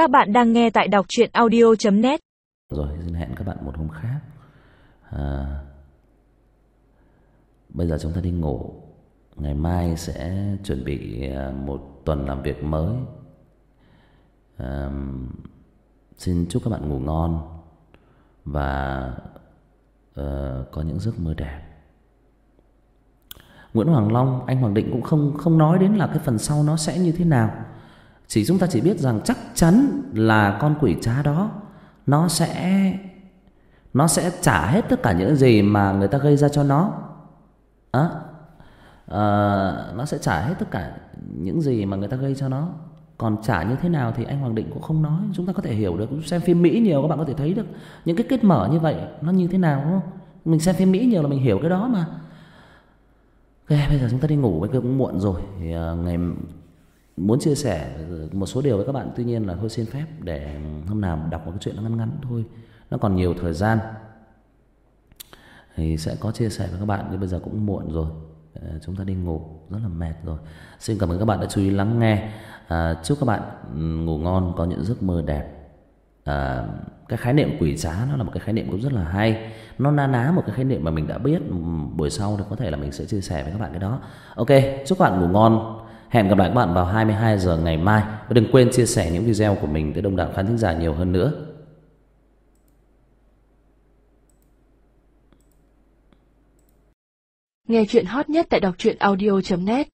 Các bạn đang nghe tại đọc chuyện audio.net Rồi xin hẹn các bạn một hôm khác. À, Bây giờ chúng ta đi ngủ. Ngày mai sẽ chuẩn bị à, một tuần làm việc mới. À, Xin chúc các bạn ngủ ngon Và uh, có những giấc mơ đẹp. Nguyễn Hoàng Long, anh Hoàng Định cũng không không nói đến là cái phần sau nó sẽ như thế nào. Chỉ chúng ta chỉ biết rằng chắc chắn là con quỷ trá đó nó sẽ nó sẽ trả hết tất cả những gì mà người ta gây ra cho nó. Á. À, nó sẽ trả hết tất cả những gì mà người ta gây cho nó. Còn trả như thế nào thì anh Hoàng Định cũng không nói, chúng ta có thể hiểu được. Xem phim Mỹ nhiều các bạn có thể thấy được những cái kết mở như vậy nó như thế nào đúng không? Mình xem phim Mỹ nhiều là mình hiểu cái đó mà. Ok, bây giờ chúng ta đi ngủ, bây giờ cũng muộn rồi. Thì uh, ngày muốn chia sẻ một số điều với các bạn, tuy nhiên là thôi xin phép để hôm nào đọc một cái chuyện nó ngắn ngắn thôi. Nó còn nhiều thời gian. Thì sẽ có chia sẻ với các bạn, nhưng bây giờ cũng muộn rồi. Ờ, chúng ta đi ngủ, rất là mệt rồi. Xin cảm ơn các bạn đã chú ý lắng nghe. à, chúc các bạn ừ, ngủ ngon, có những giấc mơ đẹp. À, cái khái niệm quỷ giá nó là một cái khái niệm cũng rất là hay nó na ná một cái khái niệm mà mình đã biết ừ, buổi sau thì có thể là mình sẽ chia sẻ với các bạn cái đó ok chúc các bạn ngủ ngon hẹn gặp lại các bạn vào 22 giờ ngày mai. Và đừng quên chia sẻ những video của mình tới đông đảo khán thính giả nhiều hơn nữa. Nghe chuyện hot nhất tại đọc truyện audio.net